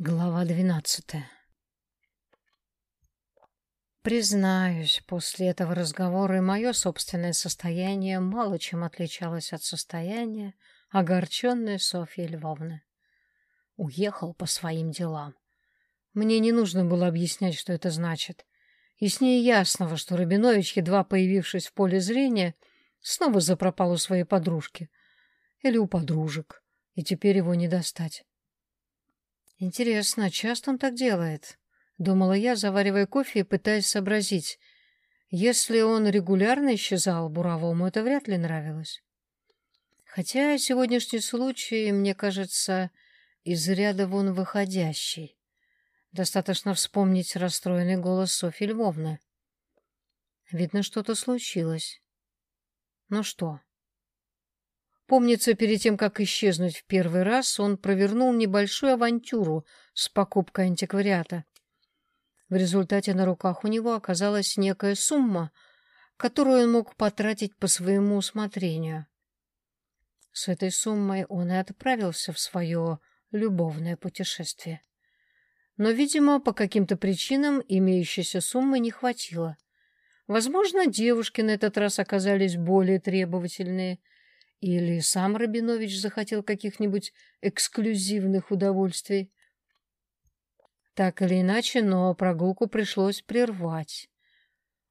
Глава двенадцатая Признаюсь, после этого разговора и мое собственное состояние мало чем отличалось от состояния огорченной Софьи Львовны. Уехал по своим делам. Мне не нужно было объяснять, что это значит. И с ней ясного, что Рабинович, едва появившись в поле зрения, снова запропал у своей подружки. Или у подружек, и теперь его не достать. Интересно, часто он так делает? Думала я, заваривая кофе и пытаясь сообразить. Если он регулярно исчезал Буровому, это вряд ли нравилось. Хотя сегодняшний случай, мне кажется, из ряда вон выходящий. Достаточно вспомнить расстроенный голос Софьи Львовны. Видно, что-то случилось. Ну что? Помнится, перед тем, как исчезнуть в первый раз, он провернул небольшую авантюру с покупкой антиквариата. В результате на руках у него оказалась некая сумма, которую он мог потратить по своему усмотрению. С этой суммой он и отправился в свое любовное путешествие. Но, видимо, по каким-то причинам имеющейся суммы не хватило. Возможно, девушки на этот раз оказались более требовательные — или сам Рабинович захотел каких-нибудь эксклюзивных удовольствий? Так или иначе, но прогулку пришлось прервать.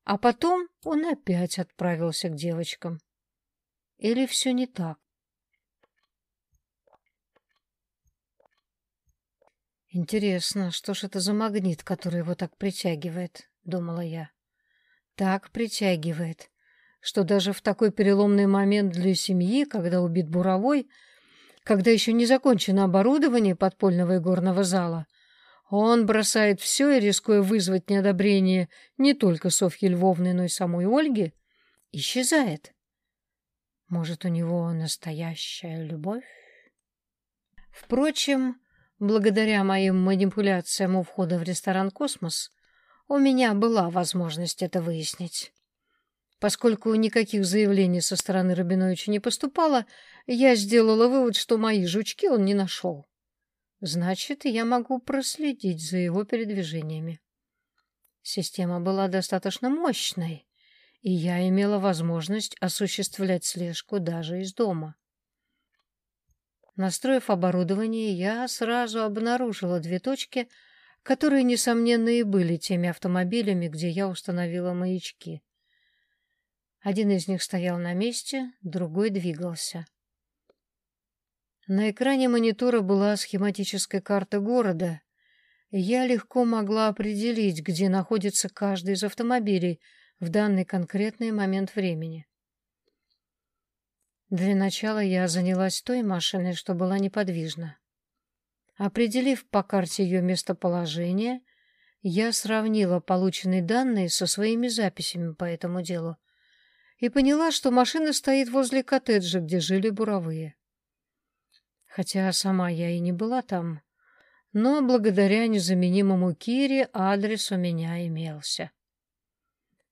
А потом он опять отправился к девочкам. Или все не так? Интересно, что ж это за магнит, который его так притягивает, думала я. Так притягивает, что даже в такой переломный момент для семьи, когда убит буровой, когда еще не закончено оборудование подпольного и горного зала, он бросает все и, рискуя вызвать неодобрение не только Софьи Львовны, но и самой Ольги, исчезает. Может, у него настоящая любовь? Впрочем, благодаря моим манипуляциям у входа в ресторан «Космос» у меня была возможность это выяснить. Поскольку никаких заявлений со стороны Рабиновича не поступало, я сделала вывод, что мои жучки он не нашел. Значит, я могу проследить за его передвижениями. Система была достаточно мощной, и я имела возможность осуществлять слежку даже из дома. Настроив оборудование, я сразу обнаружила две точки, которые, несомненно, и были теми автомобилями, где я установила маячки. Один из них стоял на месте, другой двигался. На экране монитора была схематическая карта города, я легко могла определить, где находится каждый из автомобилей в данный конкретный момент времени. Для начала я занялась той машиной, что была неподвижна. Определив по карте ее местоположение, я сравнила полученные данные со своими записями по этому делу и поняла, что машина стоит возле коттеджа, где жили буровые. Хотя сама я и не была там, но благодаря незаменимому Кире адрес у меня имелся.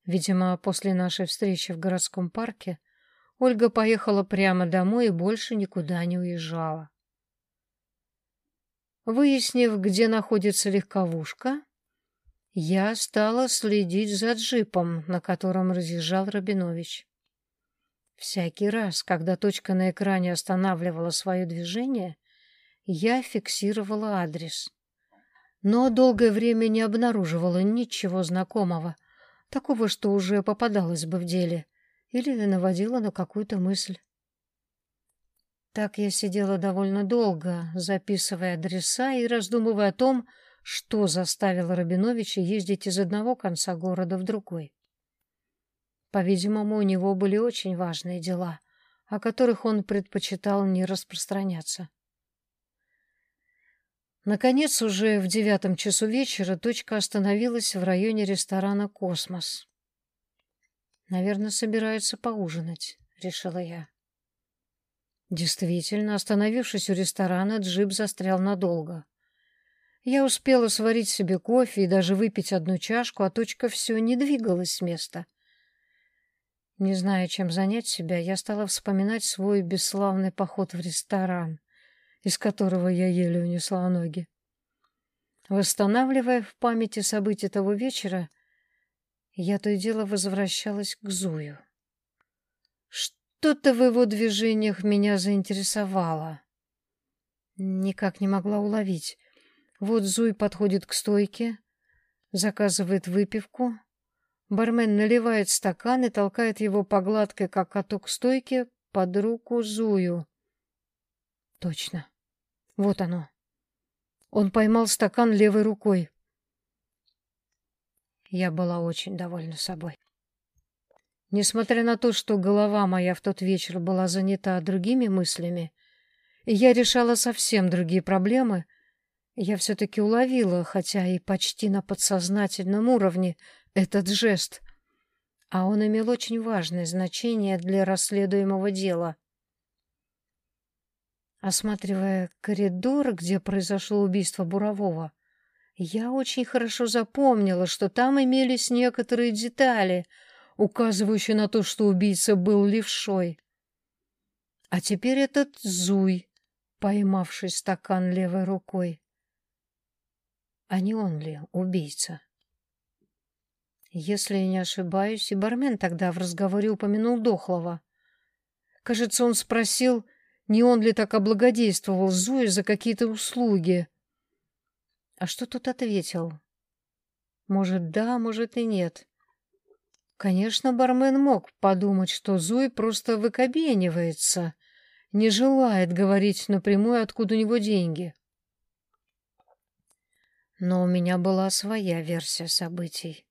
Видимо, после нашей встречи в городском парке Ольга поехала прямо домой и больше никуда не уезжала. Выяснив, где находится легковушка, я стала следить за джипом, на котором разъезжал Рабинович. Всякий раз, когда точка на экране останавливала свое движение, я фиксировала адрес. Но долгое время не обнаруживала ничего знакомого, такого, что уже попадалось бы в деле, или наводила на какую-то мысль. Так я сидела довольно долго, записывая адреса и раздумывая о том, что заставило Рабиновича ездить из одного конца города в другой. По-видимому, у него были очень важные дела, о которых он предпочитал не распространяться. Наконец, уже в девятом часу вечера точка остановилась в районе ресторана «Космос». «Наверное, собирается поужинать», — решила я. Действительно, остановившись у ресторана, джип застрял надолго. Я успела сварить себе кофе и даже выпить одну чашку, а точка все не двигалась с места. Не зная, чем занять себя, я стала вспоминать свой бесславный поход в ресторан, из которого я еле унесла ноги. Восстанавливая в памяти события того вечера, я то и дело возвращалась к Зую. Что-то в его движениях меня заинтересовало. Никак не могла уловить. Вот Зуй подходит к стойке, заказывает выпивку. Бармен наливает стакан и толкает его по гладкой, как каток стойки, под руку Зую. Точно. Вот оно. Он поймал стакан левой рукой. Я была очень довольна собой. Несмотря на то, что голова моя в тот вечер была занята другими мыслями, я решала совсем другие проблемы, я все-таки уловила, хотя и почти на подсознательном уровне, этот жест. А он имел очень важное значение для расследуемого дела. Осматривая коридор, где произошло убийство Бурового, я очень хорошо запомнила, что там имелись некоторые детали, указывающие на то, что убийца был левшой. А теперь этот Зуй, поймавший стакан левой рукой. А не он ли убийца? Если я не ошибаюсь, и бармен тогда в разговоре упомянул Дохлова. Кажется, он спросил, не он ли так облагодействовал Зои за какие-то услуги. А что тот ответил? Может, да, может и нет. Конечно, бармен мог подумать, что Зои просто выкобенивается, не желает говорить напрямую, откуда у него деньги. Но у меня была своя версия событий.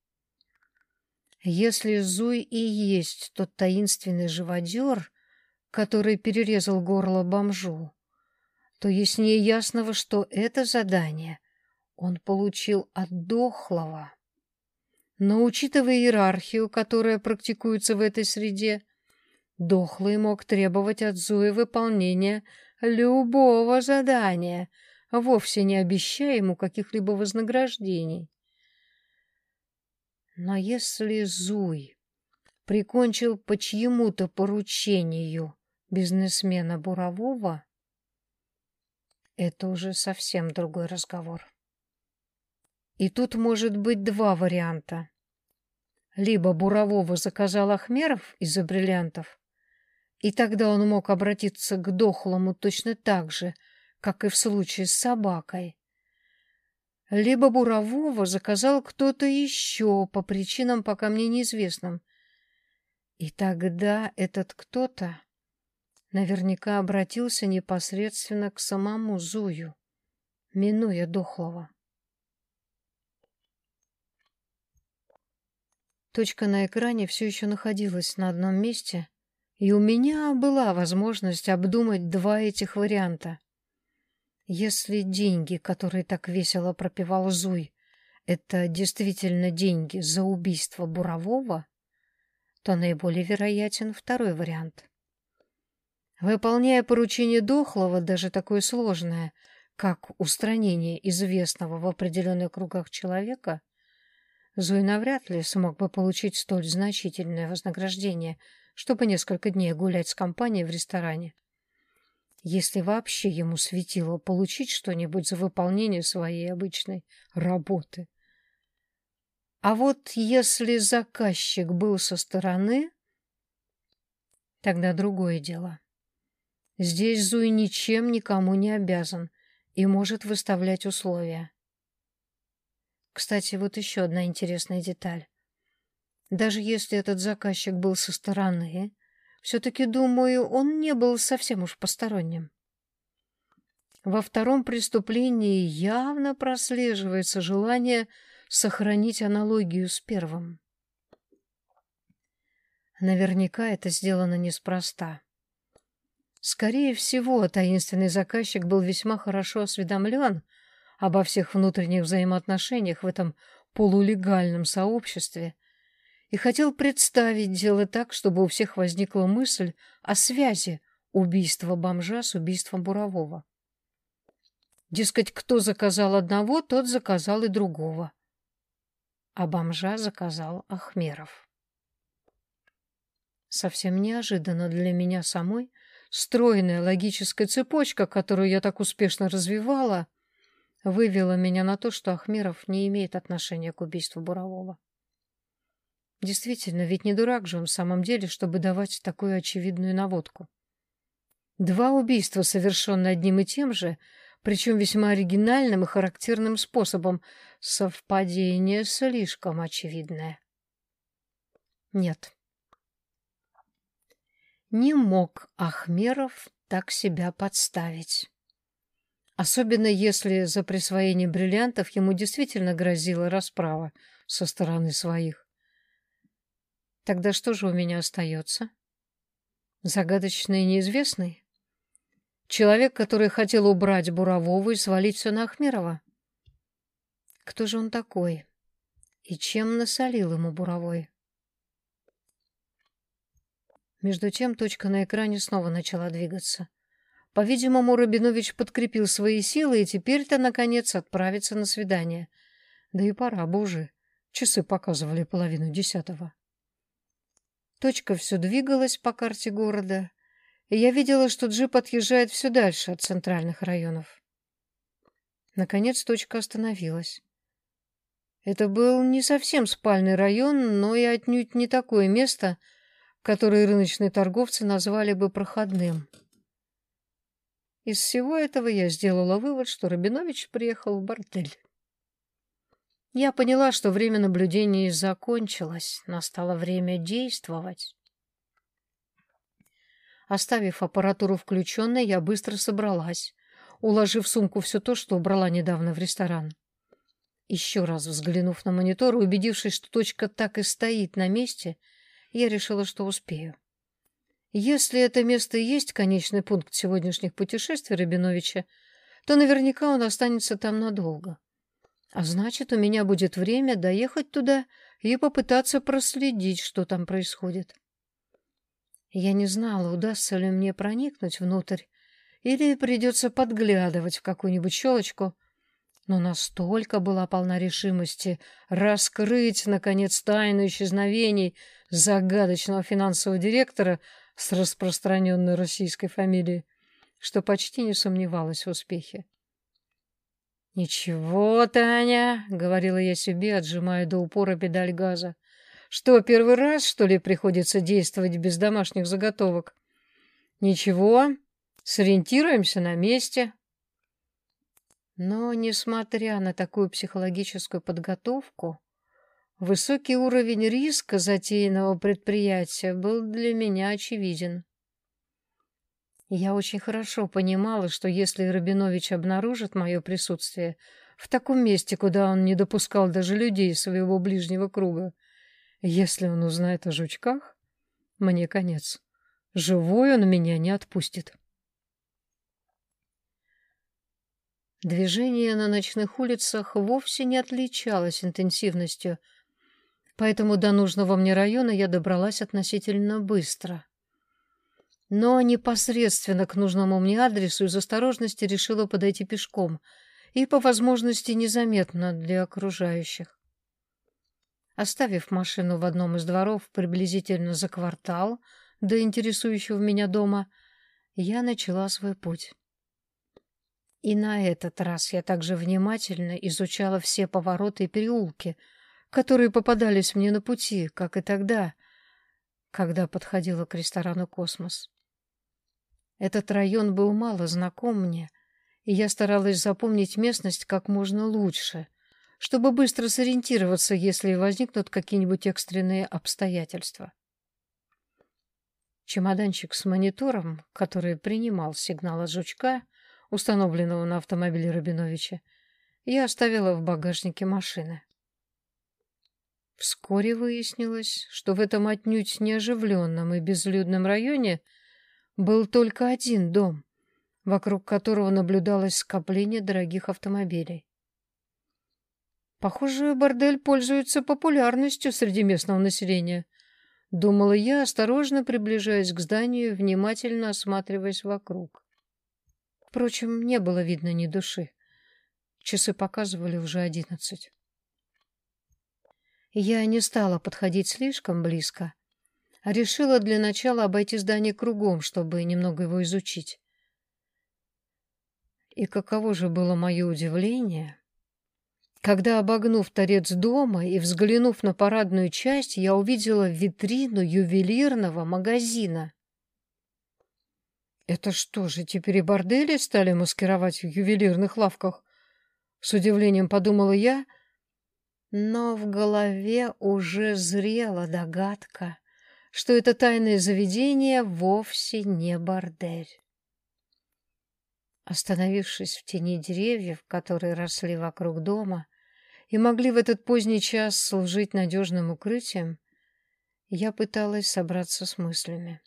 Если Зуй и есть тот таинственный живодер, который перерезал горло бомжу, то яснее ясного, что это задание он получил от дохлого. Но, учитывая иерархию, которая практикуется в этой среде, дохлый мог требовать от Зуи выполнения любого задания — вовсе не обещая ему каких-либо вознаграждений. Но если Зуй прикончил по чьему-то поручению бизнесмена Бурового, это уже совсем другой разговор. И тут может быть два варианта. Либо Бурового заказал Ахмеров из-за бриллиантов, и тогда он мог обратиться к дохлому точно так же — как и в случае с собакой. Либо бурового заказал кто-то еще по причинам, пока мне неизвестным. И тогда этот кто-то наверняка обратился непосредственно к самому Зую, минуя Дохлого. Точка на экране все еще находилась на одном месте, и у меня была возможность обдумать два этих варианта. Если деньги, которые так весело пропивал Зуй, это действительно деньги за убийство Бурового, то наиболее вероятен второй вариант. Выполняя поручение Дохлого, даже такое сложное, как устранение известного в определенных кругах человека, Зуй навряд ли смог бы получить столь значительное вознаграждение, чтобы несколько дней гулять с компанией в ресторане если вообще ему светило получить что-нибудь за выполнение своей обычной работы. А вот если заказчик был со стороны, тогда другое дело. Здесь Зуй ничем никому не обязан и может выставлять условия. Кстати, вот еще одна интересная деталь. Даже если этот заказчик был со стороны, все-таки, думаю, он не был совсем уж посторонним. Во втором преступлении явно прослеживается желание сохранить аналогию с первым. Наверняка это сделано неспроста. Скорее всего, таинственный заказчик был весьма хорошо осведомлен обо всех внутренних взаимоотношениях в этом полулегальном сообществе и хотел представить дело так, чтобы у всех возникла мысль о связи убийства бомжа с убийством Бурового. Дескать, кто заказал одного, тот заказал и другого. А бомжа заказал Ахмеров. Совсем неожиданно для меня самой стройная логическая цепочка, которую я так успешно развивала, вывело меня на то, что Ахмеров не имеет отношения к убийству Бурового. Действительно, ведь не дурак же он в самом деле, чтобы давать такую очевидную наводку. Два убийства, совершенные одним и тем же, причем весьма оригинальным и характерным способом. Совпадение слишком очевидное. Нет. Не мог Ахмеров так себя подставить. Особенно если за присвоение бриллиантов ему действительно грозила расправа со стороны своих. Тогда что же у меня остается? Загадочный неизвестный? Человек, который хотел убрать Бурового и свалить все на Ахмерова? Кто же он такой? И чем насолил ему Буровой? Между тем точка на экране снова начала двигаться. По-видимому, Рабинович подкрепил свои силы и теперь-то, наконец, отправится на свидание. Да и пора бы уже. Часы показывали половину десятого. Точка все двигалась по карте города, и я видела, что джип отъезжает все дальше от центральных районов. Наконец точка остановилась. Это был не совсем спальный район, но и отнюдь не такое место, которое рыночные торговцы назвали бы проходным. Из всего этого я сделала вывод, что Рабинович приехал в бордель. Я поняла, что время наблюдений закончилось, настало время действовать. Оставив аппаратуру включенной, я быстро собралась, уложив в сумку все то, что убрала недавно в ресторан. Еще раз взглянув на монитор и убедившись, что точка так и стоит на месте, я решила, что успею. Если это место и есть конечный пункт сегодняшних путешествий Рабиновича, то наверняка он останется там надолго. А значит, у меня будет время доехать туда и попытаться проследить, что там происходит. Я не знала, удастся ли мне проникнуть внутрь, или придется подглядывать в какую-нибудь щелочку, но настолько была полна решимости раскрыть, наконец, тайну исчезновений загадочного финансового директора, с распространенной российской фамилией, что почти не сомневалась в успехе. «Ничего, Таня», — говорила я себе, отжимая до упора педаль газа. «Что, первый раз, что ли, приходится действовать без домашних заготовок?» «Ничего, сориентируемся на месте». Но, несмотря на такую психологическую подготовку, Высокий уровень риска затеянного предприятия был для меня очевиден. Я очень хорошо понимала, что если Рабинович обнаружит мое присутствие в таком месте, куда он не допускал даже людей своего ближнего круга, если он узнает о жучках, мне конец. Живой он меня не отпустит. Движение на ночных улицах вовсе не отличалось интенсивностью — поэтому до нужного мне района я добралась относительно быстро. Но непосредственно к нужному мне адресу из осторожности решила подойти пешком и, по возможности, незаметно для окружающих. Оставив машину в одном из дворов приблизительно за квартал до интересующего меня дома, я начала свой путь. И на этот раз я также внимательно изучала все повороты и переулки — которые попадались мне на пути, как и тогда, когда подходила к ресторану «Космос». Этот район был мало знаком мне, и я старалась запомнить местность как можно лучше, чтобы быстро сориентироваться, если возникнут какие-нибудь экстренные обстоятельства. Чемоданчик с монитором, который принимал сигнал от жучка, установленного на автомобиле Рабиновича, я оставила в багажнике машины. Вскоре выяснилось, что в этом отнюдь неоживленном и безлюдном районе был только один дом, вокруг которого наблюдалось скопление дорогих автомобилей. Похоже, бордель пользуется популярностью среди местного населения. Думала я, осторожно приближаясь к зданию внимательно осматриваясь вокруг. Впрочем, не было видно ни души. Часы показывали уже одиннадцать. Я не стала подходить слишком близко, решила для начала обойти здание кругом, чтобы немного его изучить. И каково же было мое удивление, когда, обогнув торец дома и взглянув на парадную часть, я увидела витрину ювелирного магазина. Это что же, теперь и бордели стали маскировать в ювелирных лавках? С удивлением подумала я, но в голове уже зрела догадка, что это тайное заведение вовсе не бордель. Остановившись в тени деревьев, которые росли вокруг дома и могли в этот поздний час служить надежным укрытием, я пыталась собраться с мыслями.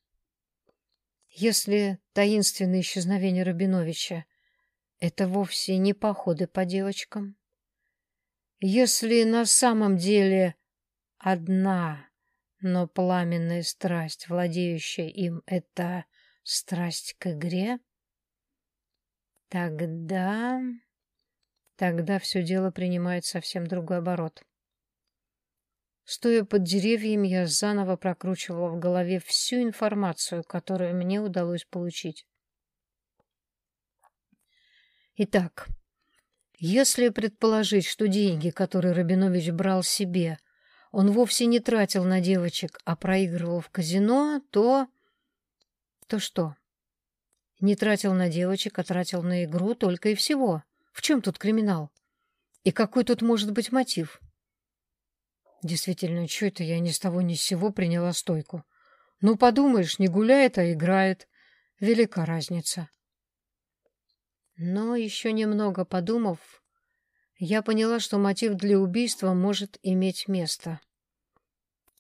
Если таинственное исчезновение Рабиновича — это вовсе не походы по девочкам, если на самом деле одна, но пламенная страсть, владеющая им, — это страсть к игре, Тогда... Тогда все дело принимает совсем другой оборот. Стоя под деревьями, я заново прокручивала в голове всю информацию, которую мне удалось получить. Итак, если предположить, что деньги, которые Рабинович брал себе, он вовсе не тратил на девочек, а проигрывал в казино, то... То что? Не тратил на девочек, а тратил на игру только и всего. В чем тут криминал? И какой тут может быть мотив? Действительно, что это я ни с того ни с сего приняла стойку? Ну, подумаешь, не гуляет, а играет. Велика разница. Но еще немного подумав, я поняла, что мотив для убийства может иметь место.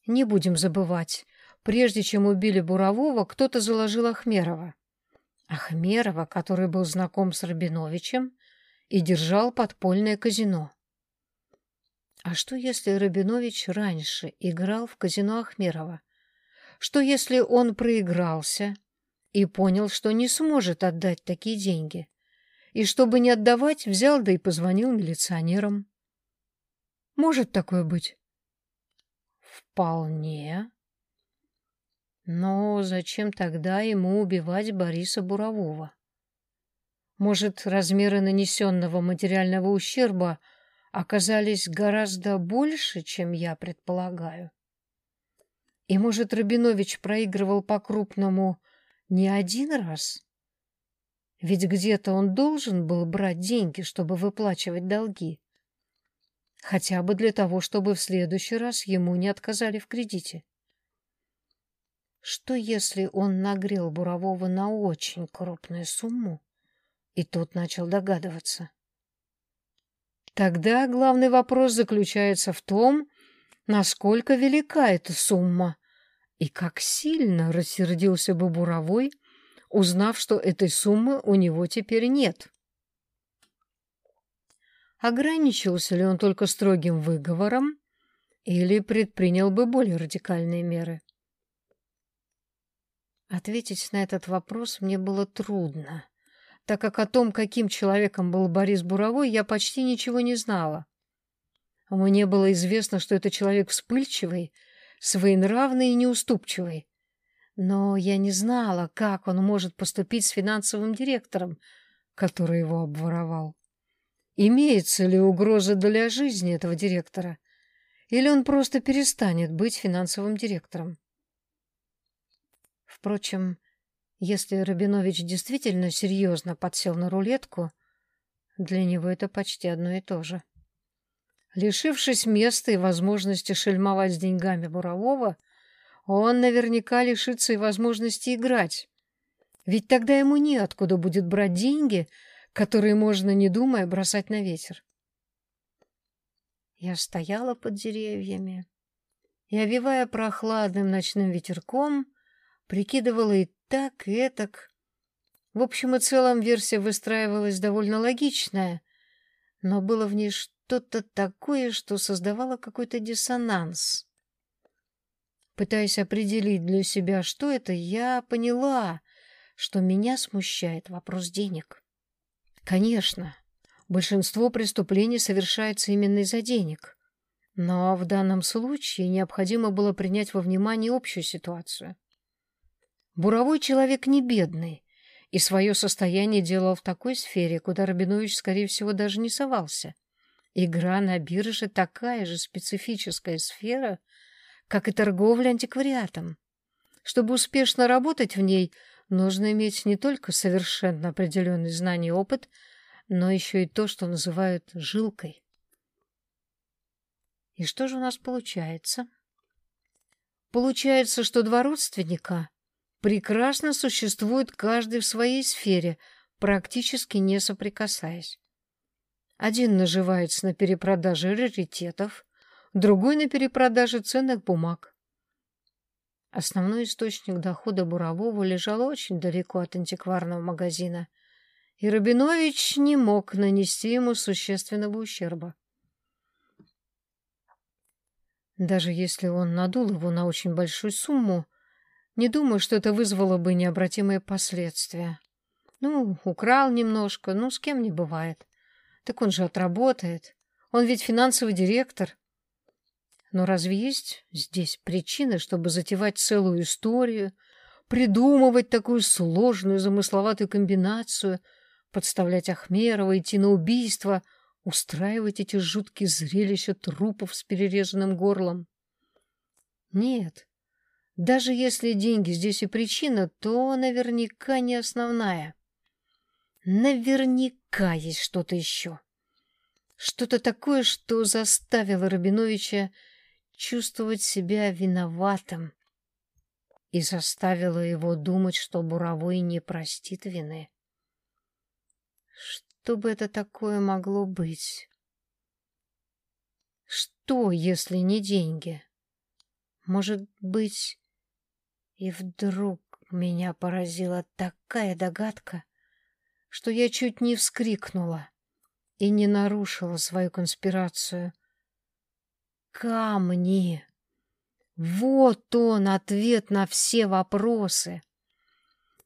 Не будем забывать, прежде чем убили Бурового, кто-то заложил Ахмерова. Ахмерова, который был знаком с Рабиновичем и держал подпольное казино. А что, если Рабинович раньше играл в казино Ахмерова? Что, если он проигрался и понял, что не сможет отдать такие деньги? И чтобы не отдавать, взял да и позвонил милиционерам. Может такое быть? Вполне. Но зачем тогда ему убивать Бориса Бурового? Может, размеры нанесенного материального ущерба оказались гораздо больше, чем я предполагаю? И, может, Рабинович проигрывал по-крупному не один раз? Ведь где-то он должен был брать деньги, чтобы выплачивать долги. Хотя бы для того, чтобы в следующий раз ему не отказали в кредите. Что если он нагрел Бурового на очень крупную сумму, и тот начал догадываться? Тогда главный вопрос заключается в том, насколько велика эта сумма, и как сильно рассердился бы Буровой, узнав, что этой суммы у него теперь нет. Ограничился ли он только строгим выговором или предпринял бы более радикальные меры? Ответить на этот вопрос мне было трудно, так как о том, каким человеком был Борис Буровой, я почти ничего не знала. Мне было известно, что это человек вспыльчивый, своенравный и неуступчивый. Но я не знала, как он может поступить с финансовым директором, который его обворовал. Имеется ли угроза для жизни этого директора? Или он просто перестанет быть финансовым директором? Впрочем, если Рабинович действительно серьезно подсел на рулетку, для него это почти одно и то же. Лишившись места и возможности шельмовать с деньгами Бурового, он наверняка лишится и возможности играть. Ведь тогда ему неоткуда будет брать деньги, которые можно, не думая, бросать на ветер. Я стояла под деревьями и, овивая прохладным ночным ветерком, Прикидывала и так, и этак. В общем и целом версия выстраивалась довольно логичная, но было в ней что-то такое, что создавало какой-то диссонанс. Пытаясь определить для себя, что это, я поняла, что меня смущает вопрос денег. Конечно, большинство преступлений совершается именно из-за денег. Но в данном случае необходимо было принять во внимание общую ситуацию. Буровой человек не бедный, и свое состояние делал в такой сфере, куда Рабинович, скорее всего, даже не совался. Игра на бирже такая же специфическая сфера, как и торговля антиквариатом. Чтобы успешно работать в ней, нужно иметь не только совершенно определенные знания и опыт, но еще и то, что называют жилкой. И что же у нас получается? Получается, что два родственника прекрасно существуют каждый в своей сфере, практически не соприкасаясь. Один наживается на перепродаже раритетов, другой на перепродаже ценных бумаг. Основной источник дохода Бурового лежал очень далеко от антикварного магазина, и Рабинович не мог нанести ему существенного ущерба. Даже если он надул его на очень большую сумму, не думаю, что это вызвало бы необратимые последствия. Ну, украл немножко, ну, с кем не бывает. Так он же отработает. Он ведь финансовый директор. Но разве есть здесь причины, чтобы затевать целую историю, придумывать такую сложную замысловатую комбинацию, подставлять Ахмерова, идти на убийство, устраивать эти жуткие зрелища трупов с перерезанным горлом? Нет. Даже если деньги здесь и причина, то наверняка не основная. Наверняка есть что-то еще. Что-то такое, что заставило Рабиновича чувствовать себя виноватым и заставило его думать, что Буровой не простит вины. Что бы это такое могло быть? Что, если не деньги? Может быть... И вдруг меня поразила такая догадка, что я чуть не вскрикнула и не нарушила свою конспирацию. Камни! Вот он, ответ на все вопросы.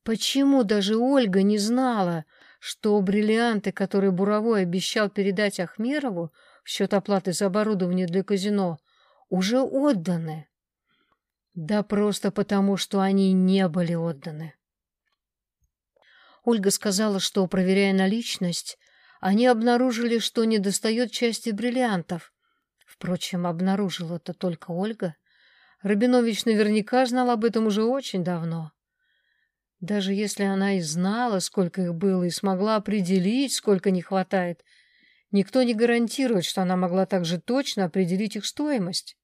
Почему даже Ольга не знала, что бриллианты, которые Буровой обещал передать Ахмерову в счет оплаты за оборудование для казино, уже отданы? Да просто потому, что они не были отданы. Ольга сказала, что, проверяя наличность, они обнаружили, что недостает части бриллиантов. Впрочем, обнаружила это только Ольга. Рабинович наверняка знал об этом уже очень давно. Даже если она и знала, сколько их было, и смогла определить, сколько не хватает, никто не гарантирует, что она могла также точно определить их стоимость.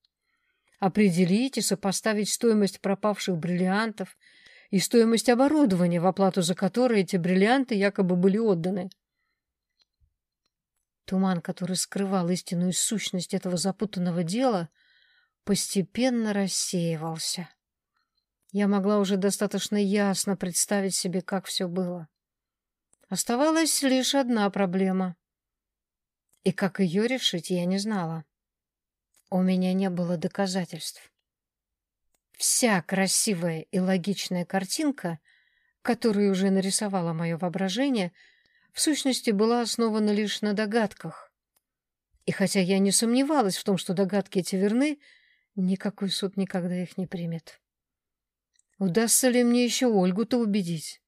Определить и сопоставить стоимость пропавших бриллиантов — и стоимость оборудования, в оплату за которое эти бриллианты якобы были отданы. Туман, который скрывал истинную сущность этого запутанного дела, постепенно рассеивался. Я могла уже достаточно ясно представить себе, как все было. Оставалась лишь одна проблема. И как ее решить, я не знала. У меня не было доказательств. Вся красивая и логичная картинка, которую уже нарисовало мое воображение, в сущности была основана лишь на догадках. И хотя я не сомневалась в том, что догадки эти верны, никакой суд никогда их не примет. Удастся ли мне еще Ольгу-то убедить?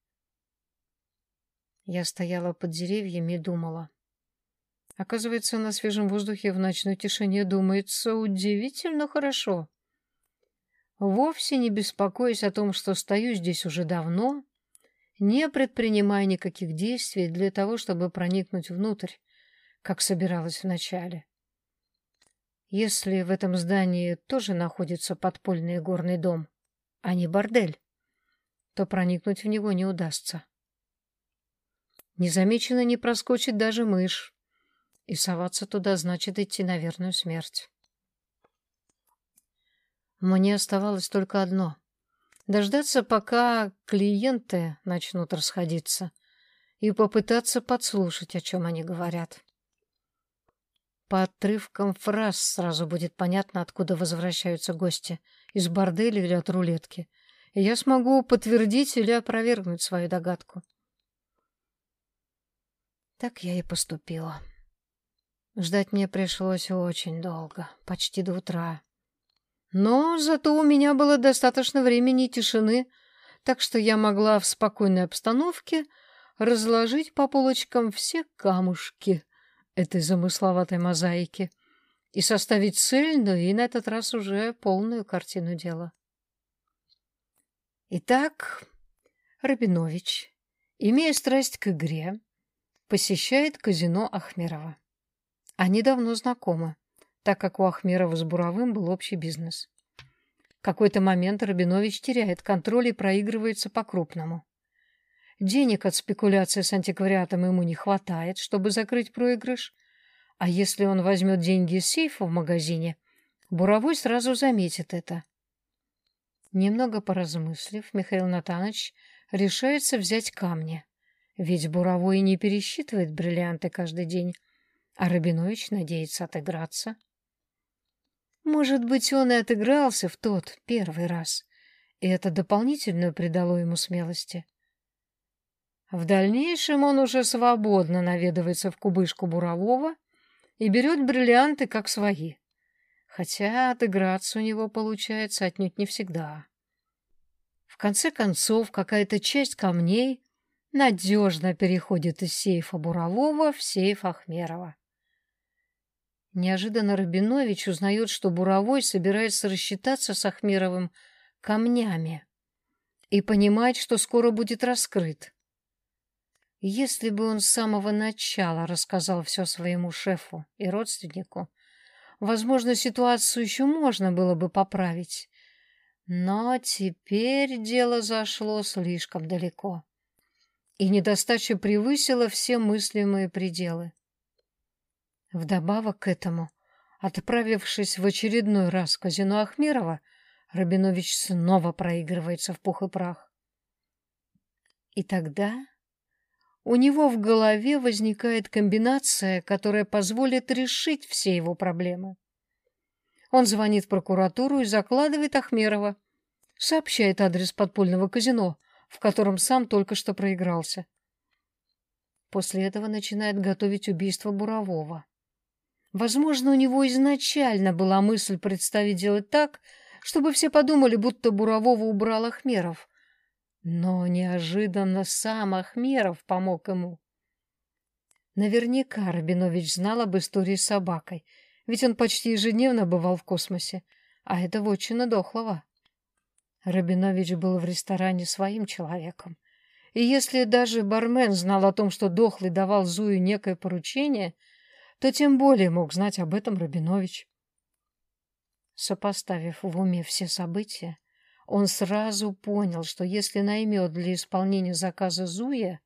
Я стояла под деревьями и думала. Оказывается, на свежем воздухе в ночной тишине думается удивительно хорошо вовсе не беспокоясь о том, что стою здесь уже давно, не предпринимая никаких действий для того, чтобы проникнуть внутрь, как собиралась вначале. Если в этом здании тоже находится подпольный горный дом, а не бордель, то проникнуть в него не удастся. Незамеченно не проскочит даже мышь, и соваться туда значит идти на верную смерть. Мне оставалось только одно — дождаться, пока клиенты начнут расходиться, и попытаться подслушать, о чем они говорят. По отрывкам фраз сразу будет понятно, откуда возвращаются гости — из борделя или от рулетки, и я смогу подтвердить или опровергнуть свою догадку. Так я и поступила. Ждать мне пришлось очень долго, почти до утра. Но зато у меня было достаточно времени и тишины, так что я могла в спокойной обстановке разложить по полочкам все камушки этой замысловатой мозаики и составить цельную и на этот раз уже полную картину дела. Итак, Рабинович, имея страсть к игре, посещает казино Ахмерова. Они давно знакомы, так как у Ахмерова с Буровым был общий бизнес. В какой-то момент Рабинович теряет контроль и проигрывается по-крупному. Денег от спекуляции с антиквариатом ему не хватает, чтобы закрыть проигрыш, а если он возьмет деньги из сейфа в магазине, Буровой сразу заметит это. Немного поразмыслив, Михаил Натанович решается взять камни. Ведь Буровой не пересчитывает бриллианты каждый день, а Рабинович надеется отыграться. Может быть, он и отыгрался в тот первый раз, и это дополнительно придало ему смелости. В дальнейшем он уже свободно наведывается в кубышку Бурового и берет бриллианты как свои, хотя отыграться у него получается отнюдь не всегда. В конце концов, какая-то часть камней надежно переходит из сейфа Бурового в сейф Ахмерова. Неожиданно Рабинович узнает, что Буровой собирается рассчитаться с Ахмеровым камнями и понимает, что скоро будет раскрыт. Если бы он с самого начала рассказал все своему шефу и родственнику, возможно, ситуацию еще можно было бы поправить. Но теперь дело зашло слишком далеко, и недостача превысила все мыслимые пределы. Вдобавок к этому, отправившись в очередной раз в казино Ахмерова, Рабинович снова проигрывается в пух и прах. И тогда у него в голове возникает комбинация, которая позволит решить все его проблемы. Он звонит в прокуратуру и закладывает Ахмерова, сообщает адрес подпольного казино, в котором сам только что проигрался. После этого начинает готовить убийство Бурового. Возможно, у него изначально была мысль представить делать так, чтобы все подумали, будто Бурового убрал Ахмеров. Но неожиданно сам Ахмеров помог ему. Наверняка Рабинович знал об истории с собакой, ведь он почти ежедневно бывал в космосе, а это вотчина Дохлого. Рабинович был в ресторане своим человеком. И если даже бармен знал о том, что Дохлый давал Зую некое поручение — то тем более мог знать об этом Рабинович. Сопоставив в уме все события, он сразу понял, что если наймет для исполнения заказа Зуя,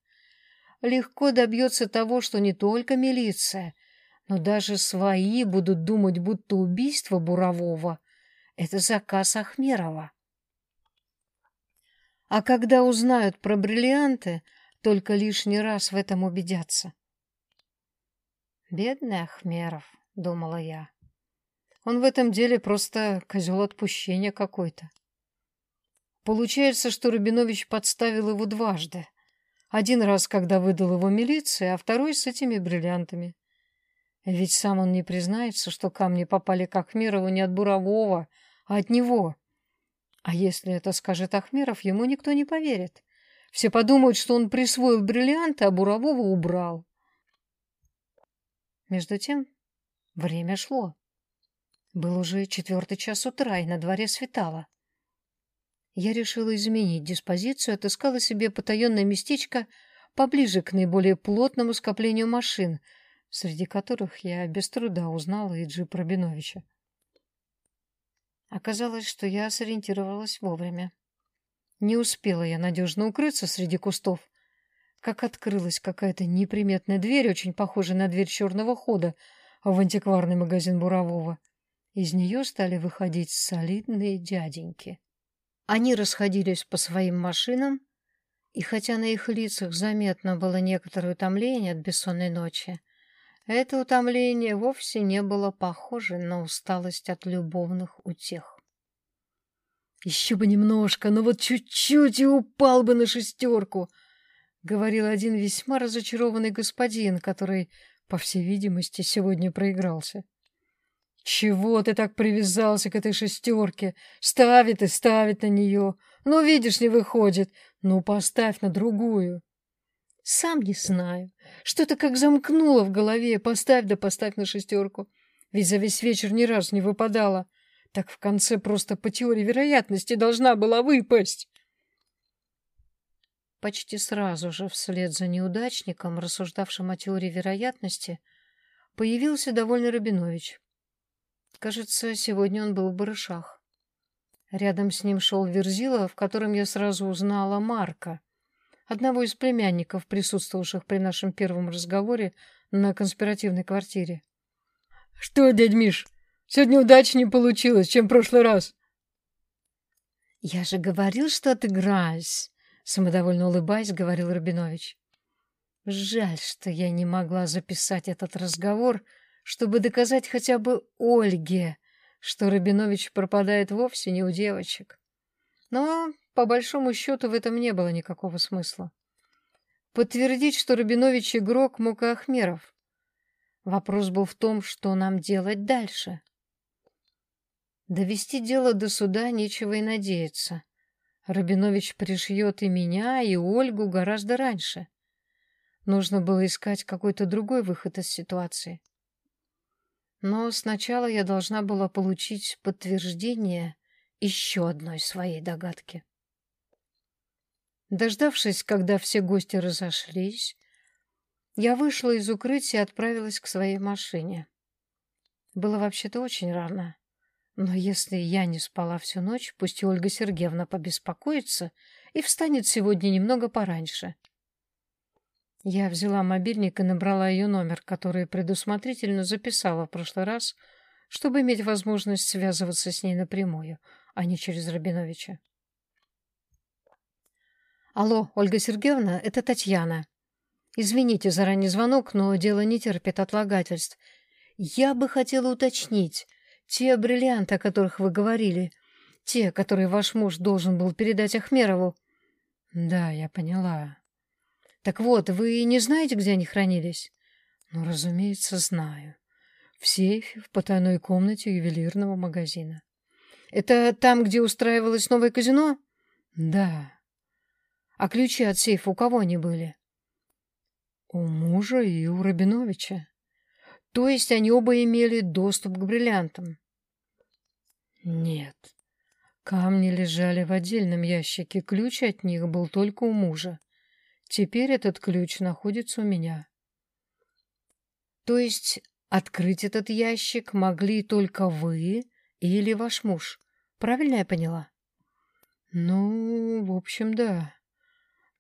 легко добьется того, что не только милиция, но даже свои будут думать, будто убийство Бурового — это заказ Ахмерова. А когда узнают про бриллианты, только лишний раз в этом убедятся. Бедный Ахмеров, думала я. Он в этом деле просто козел отпущения какой-то. Получается, что Рубинович подставил его дважды. Один раз, когда выдал его милиции, а второй с этими бриллиантами. Ведь сам он не признается, что камни попали к Ахмерову не от Бурового, а от него. А если это скажет Ахмеров, ему никто не поверит. Все подумают, что он присвоил бриллианты, а Бурового убрал. Между тем время шло. Был уже четвертый час утра, и на дворе светало. Я решила изменить диспозицию, отыскала себе потаенное местечко поближе к наиболее плотному скоплению машин, среди которых я без труда узнала и джип Рабиновича. Оказалось, что я сориентировалась вовремя. Не успела я надежно укрыться среди кустов, как открылась какая-то неприметная дверь, очень похожая на дверь черного хода в антикварный магазин Бурового. Из нее стали выходить солидные дяденьки. Они расходились по своим машинам, и хотя на их лицах заметно было некоторое утомление от бессонной ночи, это утомление вовсе не было похоже на усталость от любовных утех. Еще бы немножко, но вот чуть-чуть и упал бы на шестерку —— говорил один весьма разочарованный господин, который, по всей видимости, сегодня проигрался. «Чего ты так привязался к этой шестерке? Ставит и ставит на нее. Ну, видишь, не выходит. Ну, поставь на другую. Сам не знаю. Что-то как замкнуло в голове. Поставь да поставь на шестерку. Ведь за весь вечер ни разу не выпадала. Так в конце просто по теории вероятности должна была выпасть. Почти сразу же вслед за неудачником, рассуждавшим о теории вероятности, появился довольный Рабинович. Кажется, сегодня он был в барышах. Рядом с ним шел Верзила, в котором я сразу узнала Марка, одного из племянников, присутствовавших при нашем первом разговоре на конспиративной квартире. — Что, дядь Миш, сегодня удачнее получилось, чем в прошлый раз? — Я же говорил, что отыграюсь, — самодовольно улыбаясь, говорил Рабинович. Жаль, что я не могла записать этот разговор, чтобы доказать хотя бы Ольге, что Рабинович пропадает вовсе не у девочек. Но, по большому счету, в этом не было никакого смысла. Подтвердить, что Рабинович игрок, мог и Ахмеров. Вопрос был в том, что нам делать дальше. Довести дело до суда нечего и надеяться. Рабинович пришьет и меня, и Ольгу гораздо раньше. Нужно было искать какой-то другой выход из ситуации. Но сначала я должна была получить подтверждение еще одной своей догадки. Дождавшись, когда все гости разошлись, я вышла из укрытия и отправилась к своей машине. Было вообще-то очень рано. Но если я не спала всю ночь, пусть Ольга Сергеевна побеспокоится и встанет сегодня немного пораньше. Я взяла мобильник и набрала ее номер, который предусмотрительно записала в прошлый раз, чтобы иметь возможность связываться с ней напрямую, а не через Рабиновича. «Алло, Ольга Сергеевна, это Татьяна. Извините за ранний звонок, но дело не терпит отлагательств. Я бы хотела уточнить, те бриллианты, о которых вы говорили, те, которые ваш муж должен был передать Ахмерову...» «Да, я поняла», так вот, вы не знаете, где они хранились? Ну, разумеется, знаю. В сейфе, в потайной комнате ювелирного магазина. Это там, где устраивалось новое казино? Да. А ключи от сейфа у кого они были? У мужа и у Рабиновича. То есть они оба имели доступ к бриллиантам? Нет. Камни лежали в отдельном ящике, ключ от них был только у мужа. Теперь этот ключ находится у меня. То есть открыть этот ящик могли только вы или ваш муж. Правильно я поняла? Ну, в общем, да.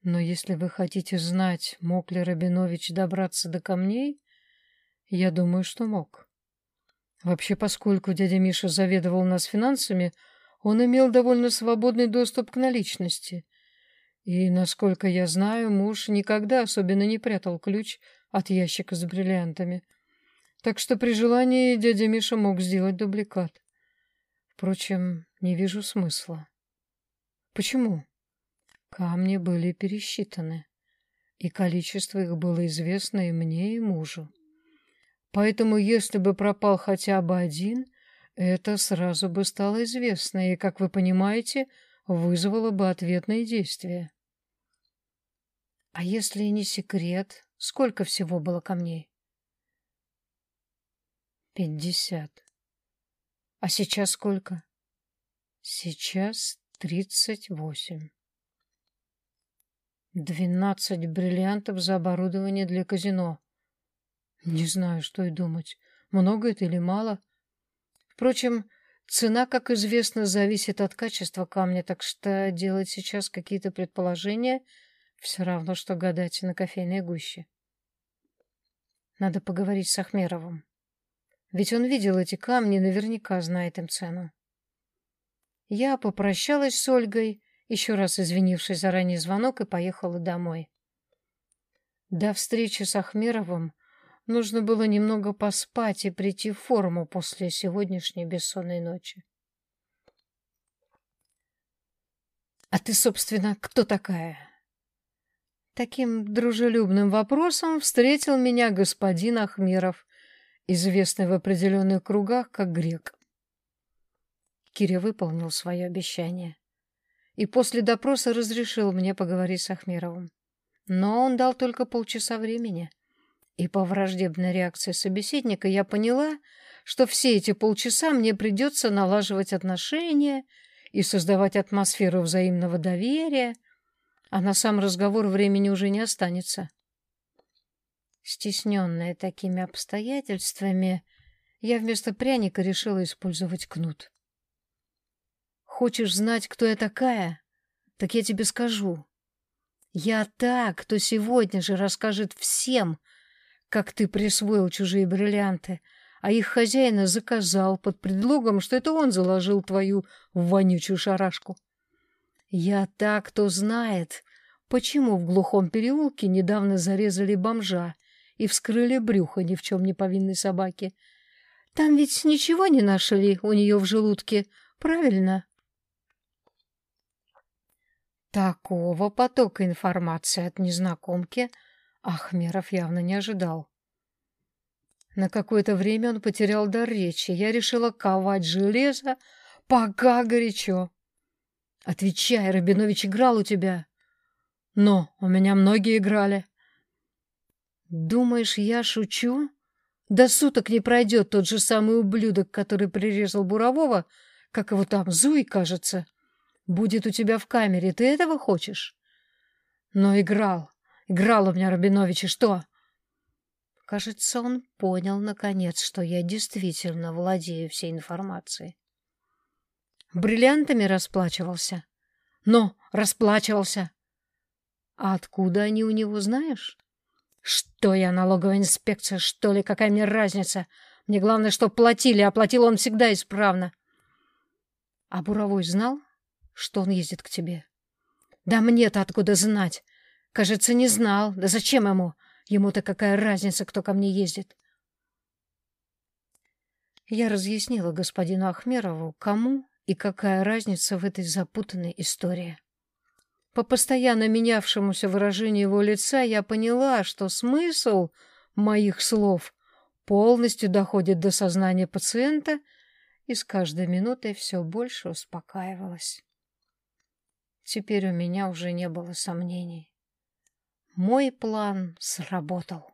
Но если вы хотите знать, мог ли Рабинович добраться до камней, я думаю, что мог. Вообще, поскольку дядя Миша заведовал нас финансами, он имел довольно свободный доступ к наличности и, насколько я знаю, муж никогда особенно не прятал ключ от ящика с бриллиантами. Так что при желании дядя Миша мог сделать дубликат. Впрочем, не вижу смысла. Почему? Камни были пересчитаны, и количество их было известно и мне, и мужу. Поэтому, если бы пропал хотя бы один, это сразу бы стало известно, и, как вы понимаете, вызвало бы ответные действия. А если не секрет, сколько всего было камней? Пятьдесят. А сейчас сколько? Сейчас тридцать восемь. Двенадцать бриллиантов за оборудование для казино. Не знаю, что и думать. Много это или мало? Впрочем, цена, как известно, зависит от качества камня, так что делать сейчас какие-то предположения — все равно, что гадать на кофейной гуще. Надо поговорить с Ахмеровым. Ведь он видел эти камни, наверняка знает им цену. Я попрощалась с Ольгой, еще раз извинившись за ранний звонок, и поехала домой. До встречи с Ахмеровым нужно было немного поспать и прийти в форму после сегодняшней бессонной ночи. «А ты, собственно, кто такая?» Таким дружелюбным вопросом встретил меня господин Ахмеров, известный в определенных кругах как грек. Киря выполнил свое обещание. и после допроса разрешил мне поговорить с Ахмеровым. Но он дал только полчаса времени. И по враждебной реакции собеседника я поняла, что все эти полчаса мне придется налаживать отношения и создавать атмосферу взаимного доверия, а на сам разговор времени уже не останется. Стесненная такими обстоятельствами, я вместо пряника решила использовать кнут. Хочешь знать, кто я такая? Так я тебе скажу. Я та, кто сегодня же расскажет всем, как ты присвоил чужие бриллианты, а их хозяина заказал под предлогом, что это он заложил твою вонючую шарашку. Я та, кто знает, почему в глухом переулке недавно зарезали бомжа и вскрыли брюхо ни в чем не повинной собаки. Там ведь ничего не нашли у нее в желудке, правильно? Такого потока информации от незнакомки Ахмеров явно не ожидал. На какое-то время он потерял дар речи. Я решила ковать железо, пока горячо. Отвечай, Рабинович играл у тебя? Но у меня многие играли. Думаешь, я шучу? До суток не пройдет тот же самый ублюдок, который прирезал Бурового, как его там, Зуй, кажется будет у тебя в камере. Ты этого хочешь? Но играл. Играл у меня Рабинович, и что? Кажется, он понял, наконец, что я действительно владею всей информацией. Бриллиантами расплачивался? Но расплачивался. А откуда они у него, знаешь? Что я, налоговая инспекция, что ли? Какая мне разница? Мне главное, что платили, а платил он всегда исправно. А Буровой знал? что он ездит к тебе. Да мне-то откуда знать? Кажется, не знал. Да зачем ему? Ему-то какая разница, кто ко мне ездит? Я разъяснила господину Ахмерову, кому и какая разница в этой запутанной истории. По постоянно менявшемуся выражению его лица я поняла, что смысл моих слов полностью доходит до сознания пациента и с каждой минутой все больше успокаивалась. Теперь у меня уже не было сомнений. Мой план сработал.